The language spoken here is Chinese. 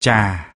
Chà